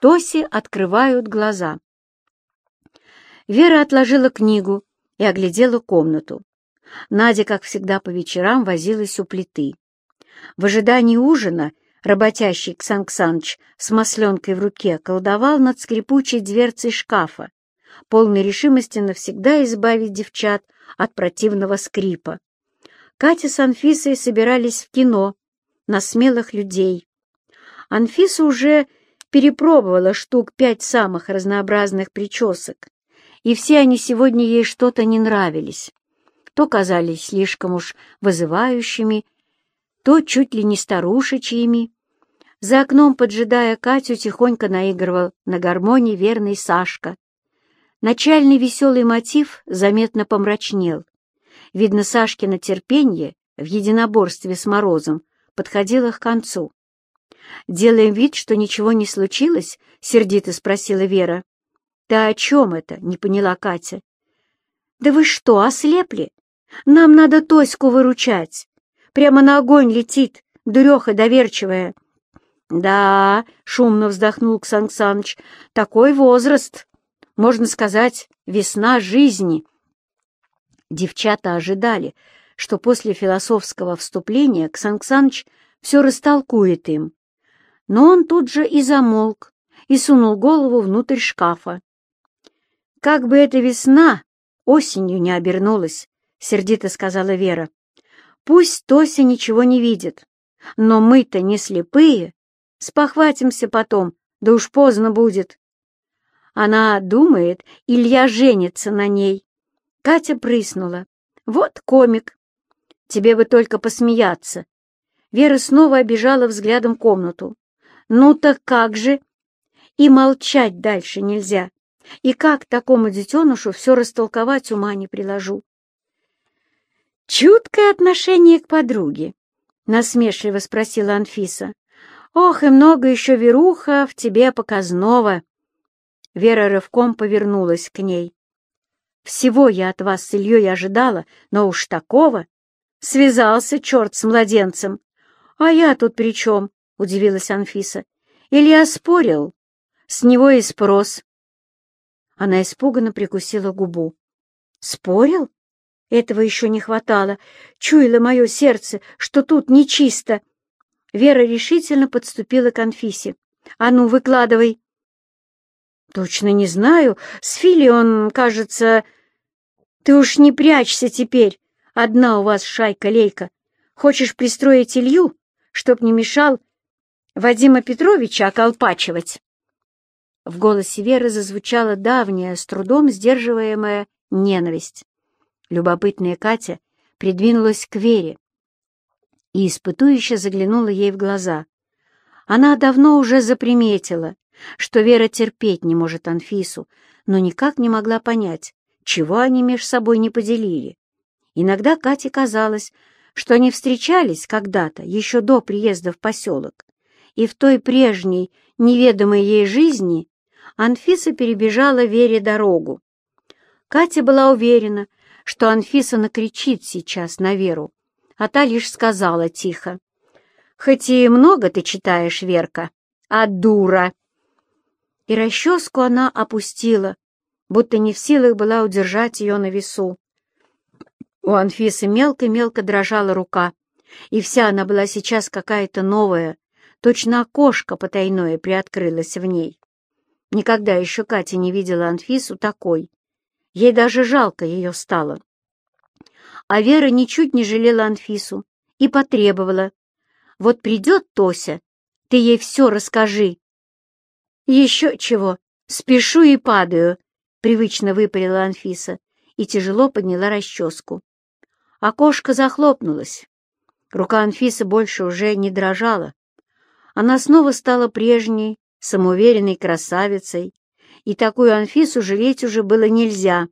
Тосе открывают глаза. Вера отложила книгу и оглядела комнату. Надя, как всегда по вечерам, возилась у плиты. В ожидании ужина работящий Ксан Ксаныч с масленкой в руке колдовал над скрипучей дверцей шкафа, полной решимости навсегда избавить девчат от противного скрипа. Катя с Анфисой собирались в кино на смелых людей. Анфиса уже перепробовала штук пять самых разнообразных причесок, и все они сегодня ей что-то не нравились. То казались слишком уж вызывающими, то чуть ли не старушечьими. За окном, поджидая Катю, тихонько наигрывал на гармонии верный Сашка. Начальный веселый мотив заметно помрачнел. Видно, Сашкино терпение в единоборстве с Морозом подходило к концу. «Делаем вид, что ничего не случилось?» — сердито спросила Вера. «Ты о чем это?» — не поняла Катя. «Да вы что, ослепли? Нам надо Тоську выручать. Прямо на огонь летит, дуреха доверчивая». «Да», — шумно вздохнул Ксан Саныч, — «такой возраст, можно сказать, весна жизни». Девчата ожидали, что после философского вступления Ксан Саныч все растолкует им. Но он тут же и замолк, и сунул голову внутрь шкафа. «Как бы эта весна осенью не обернулась», — сердито сказала Вера. «Пусть Тося ничего не видит, но мы-то не слепые, спохватимся потом, да уж поздно будет». Она думает, Илья женится на ней. Катя прыснула. «Вот комик. Тебе бы только посмеяться». Вера снова обижала взглядом комнату. Ну так как же? И молчать дальше нельзя. И как такому детенышу все растолковать ума не приложу? Чуткое отношение к подруге, насмешливо спросила Анфиса. Ох, и много еще веруха в тебе показного. Вера рывком повернулась к ней. Всего я от вас с Ильей ожидала, но уж такого. Связался черт с младенцем. А я тут при чем? — удивилась Анфиса. «Илья спорил. С него и спрос». Она испуганно прикусила губу. «Спорил? Этого еще не хватало. Чуяло мое сердце, что тут нечисто». Вера решительно подступила к Анфисе. «А ну, выкладывай!» «Точно не знаю. С Фили он, кажется...» «Ты уж не прячься теперь. Одна у вас шайка-лейка. Хочешь пристроить Илью, чтоб не мешал Вадима Петровича околпачивать?» В голосе Веры зазвучала давняя, с трудом сдерживаемая ненависть. Любопытная Катя придвинулась к Вере и испытующе заглянула ей в глаза. Она давно уже заприметила, что Вера терпеть не может Анфису, но никак не могла понять, чего они меж собой не поделили. Иногда Кате казалось, что они встречались когда-то, еще до приезда в поселок, и в той прежней, неведомой ей жизни Анфиса перебежала Вере дорогу. Катя была уверена, что Анфиса накричит сейчас на Веру, а та лишь сказала тихо. «Хоть и много ты читаешь, Верка, а дура!» И расческу она опустила, будто не в силах была удержать ее на весу. У Анфисы мелко-мелко дрожала рука, и вся она была сейчас какая-то новая, Точно окошко потайное приоткрылось в ней. Никогда еще Катя не видела Анфису такой. Ей даже жалко ее стало. А Вера ничуть не жалела Анфису и потребовала. «Вот придет Тося, ты ей все расскажи». «Еще чего, спешу и падаю», — привычно выпалила Анфиса и тяжело подняла расческу. Окошко захлопнулось. Рука Анфисы больше уже не дрожала, она снова стала прежней, самоуверенной красавицей, и такую Анфису жалеть уже было нельзя.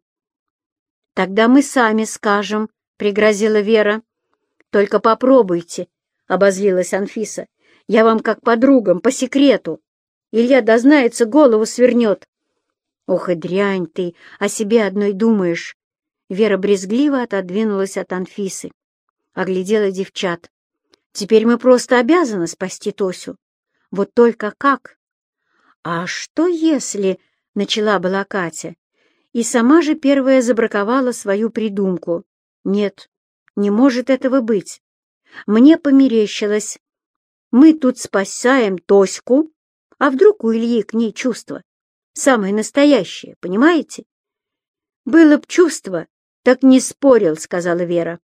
«Тогда мы сами скажем», — пригрозила Вера. «Только попробуйте», — обозлилась Анфиса. «Я вам как подругам, по секрету. Илья дознается, голову свернет». «Ох и дрянь ты, о себе одной думаешь!» Вера брезгливо отодвинулась от Анфисы, оглядела девчат. Теперь мы просто обязаны спасти Тосю. Вот только как? «А что если...» — начала была Катя, и сама же первая забраковала свою придумку. «Нет, не может этого быть. Мне померещилось. Мы тут спасаем Тоську, а вдруг у Ильи к ней чувство? Самое настоящее, понимаете? Было б чувство, так не спорил, сказала Вера.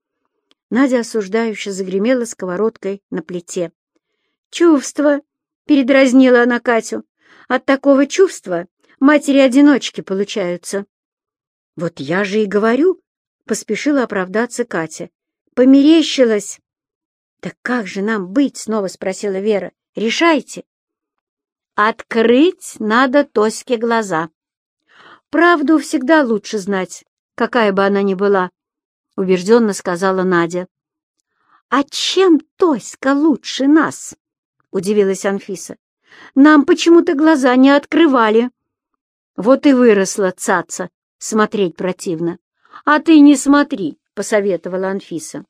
Надя осуждающе загремела сковородкой на плите. Чувство, передразнила она Катю. От такого чувства матери-одиночки получаются. Вот я же и говорю, поспешила оправдаться Катя. Померещилась. «Так как же нам быть?» — снова спросила Вера. «Решайте». «Открыть надо Тоське глаза. Правду всегда лучше знать, какая бы она ни была», — убежденно сказала Надя. «А чем Тоська лучше нас?» — удивилась Анфиса. «Нам почему-то глаза не открывали». «Вот и выросла цаца, смотреть противно». «А ты не смотри», — посоветовала Анфиса.